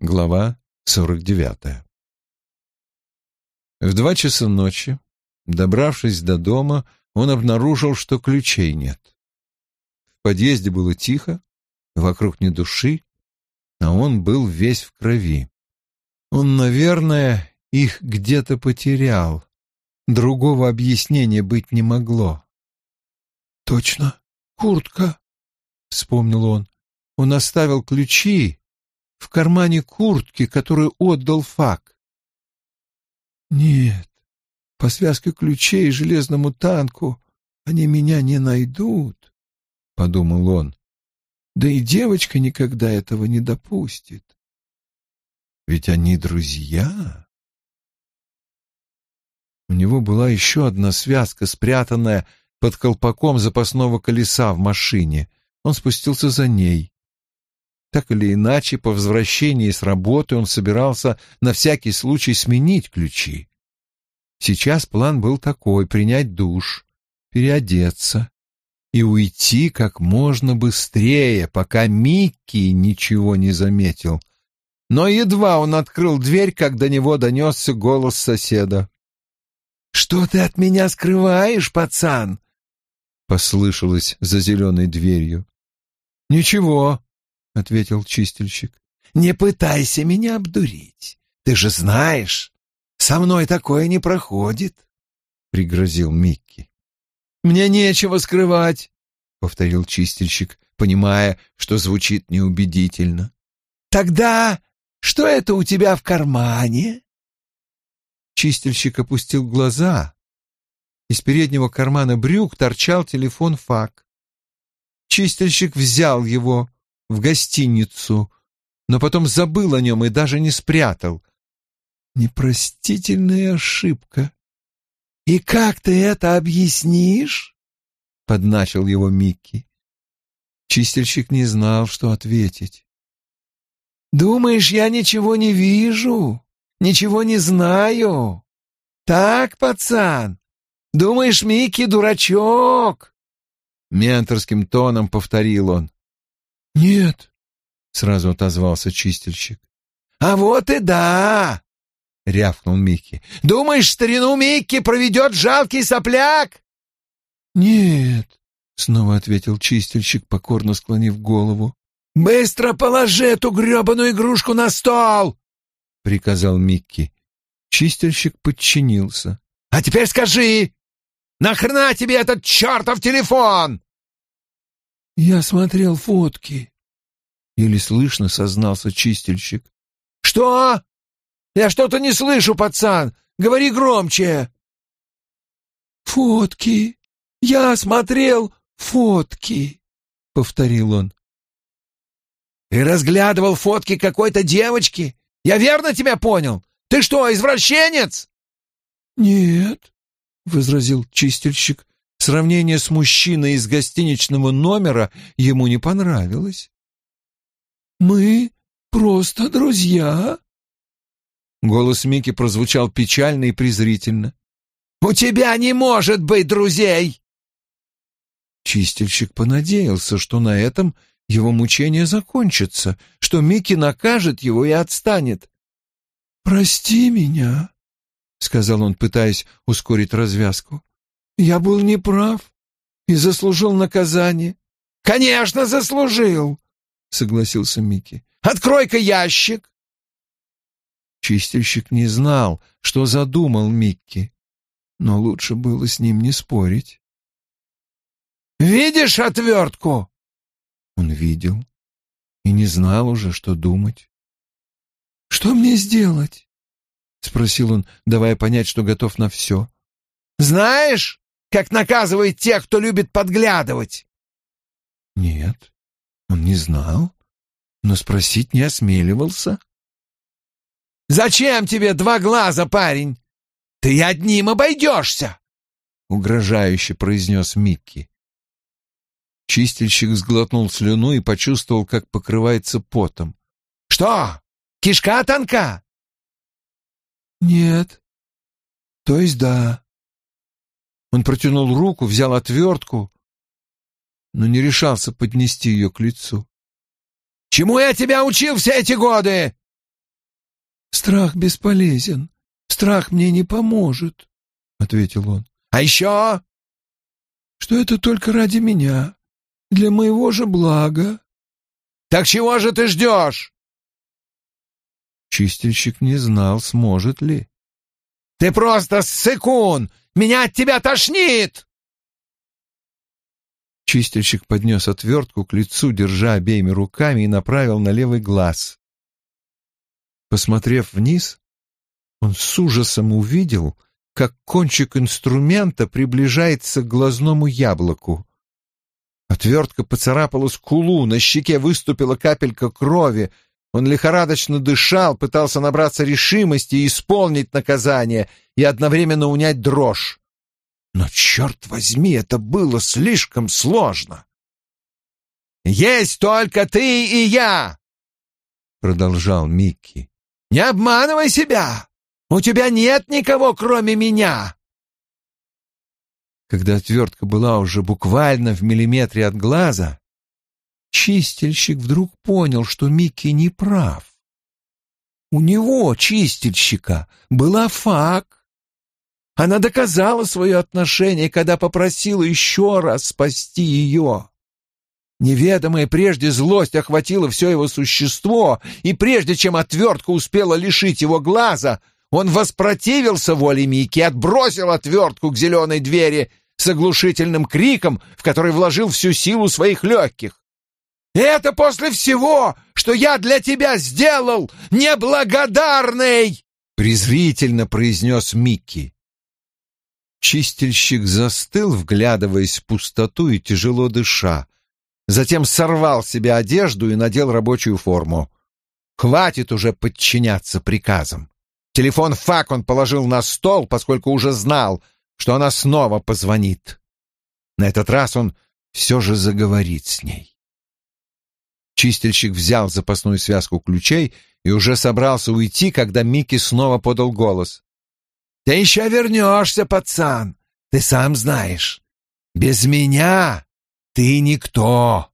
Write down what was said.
Глава 49. В два часа ночи, добравшись до дома, он обнаружил, что ключей нет. В подъезде было тихо, вокруг ни души, а он был весь в крови. Он, наверное, их где-то потерял. Другого объяснения быть не могло. «Точно, куртка», — вспомнил он. Он оставил ключи в кармане куртки, которую отдал Фак. Нет, по связке ключей и железному танку они меня не найдут, — подумал он. Да и девочка никогда этого не допустит. Ведь они друзья. У него была еще одна связка, спрятанная под колпаком запасного колеса в машине. Он спустился за ней. Так или иначе, по возвращении с работы он собирался на всякий случай сменить ключи. Сейчас план был такой — принять душ, переодеться и уйти как можно быстрее, пока Микки ничего не заметил. Но едва он открыл дверь, как до него донесся голос соседа. «Что ты от меня скрываешь, пацан?» — послышалось за зеленой дверью. «Ничего», — ответил чистильщик. «Не пытайся меня обдурить. Ты же знаешь, со мной такое не проходит», — пригрозил Микки. «Мне нечего скрывать», — повторил чистильщик, понимая, что звучит неубедительно. «Тогда что это у тебя в кармане?» Чистильщик опустил глаза. Из переднего кармана брюк торчал телефон ФАК. Чистильщик взял его, в гостиницу, но потом забыл о нем и даже не спрятал. Непростительная ошибка. «И как ты это объяснишь?» — подначил его Микки. Чистильщик не знал, что ответить. «Думаешь, я ничего не вижу, ничего не знаю? Так, пацан? Думаешь, Микки дурачок?» Менторским тоном повторил он. «Нет», — сразу отозвался чистильщик. «А вот и да!» — рявкнул Микки. «Думаешь, старину Микки проведет жалкий сопляк?» «Нет», — снова ответил чистильщик, покорно склонив голову. «Быстро положи эту гребаную игрушку на стол!» — приказал Микки. Чистильщик подчинился. «А теперь скажи, нахрена тебе этот чертов телефон?» «Я смотрел фотки», — еле слышно сознался чистильщик. «Что? Я что-то не слышу, пацан. Говори громче». «Фотки. Я смотрел фотки», — повторил он. «Ты разглядывал фотки какой-то девочки? Я верно тебя понял? Ты что, извращенец?» «Нет», — возразил чистильщик, Сравнение с мужчиной из гостиничного номера ему не понравилось. «Мы просто друзья?» Голос Мики прозвучал печально и презрительно. «У тебя не может быть друзей!» Чистильщик понадеялся, что на этом его мучение закончится, что Микки накажет его и отстанет. «Прости меня», — сказал он, пытаясь ускорить развязку. Я был неправ и заслужил наказание. Конечно, заслужил, согласился Микки. Открой-ка ящик. Чистильщик не знал, что задумал Микки, но лучше было с ним не спорить. «Видишь отвертку?» Он видел и не знал уже, что думать. «Что мне сделать?» — спросил он, давая понять, что готов на все. «Знаешь, как наказывает тех, кто любит подглядывать. Нет, он не знал, но спросить не осмеливался. «Зачем тебе два глаза, парень? Ты одним обойдешься!» — угрожающе произнес Микки. Чистильщик сглотнул слюну и почувствовал, как покрывается потом. «Что, кишка тонка?» «Нет. То есть да. Он протянул руку, взял отвертку, но не решался поднести ее к лицу. «Чему я тебя учил все эти годы?» Страх бесполезен. Страх мне не поможет, — ответил он. А еще? Что это только ради меня, для моего же блага. Так чего же ты ждешь? Чистильщик не знал, сможет ли. Ты просто ссыкун! Меня от тебя тошнит! Чистильщик поднес отвертку к лицу, держа обеими руками, и направил на левый глаз. Посмотрев вниз, он с ужасом увидел, как кончик инструмента приближается к глазному яблоку. Отвертка поцарапала скулу, на щеке выступила капелька крови. Он лихорадочно дышал, пытался набраться решимости и исполнить наказание, и одновременно унять дрожь. Но, черт возьми, это было слишком сложно. «Есть только ты и я!» — продолжал Микки. «Не обманывай себя! У тебя нет никого, кроме меня!» Когда отвертка была уже буквально в миллиметре от глаза, чистильщик вдруг понял, что Микки не прав. У него, чистильщика, была фак, она доказала свое отношение, когда попросила еще раз спасти ее. Неведомая прежде злость охватила все его существо, и прежде чем отвертка успела лишить его глаза, он воспротивился воле Мики, отбросил отвертку к зеленой двери с оглушительным криком, в который вложил всю силу своих легких. «Это после всего, что я для тебя сделал, неблагодарный!» презрительно произнес Микки. Чистильщик застыл, вглядываясь в пустоту и тяжело дыша. Затем сорвал себе одежду и надел рабочую форму. Хватит уже подчиняться приказам. Телефон фак он положил на стол, поскольку уже знал, что она снова позвонит. На этот раз он все же заговорит с ней. Чистильщик взял запасную связку ключей и уже собрался уйти, когда Микки снова подал голос. Ты еще вернешься, пацан, ты сам знаешь. Без меня ты никто.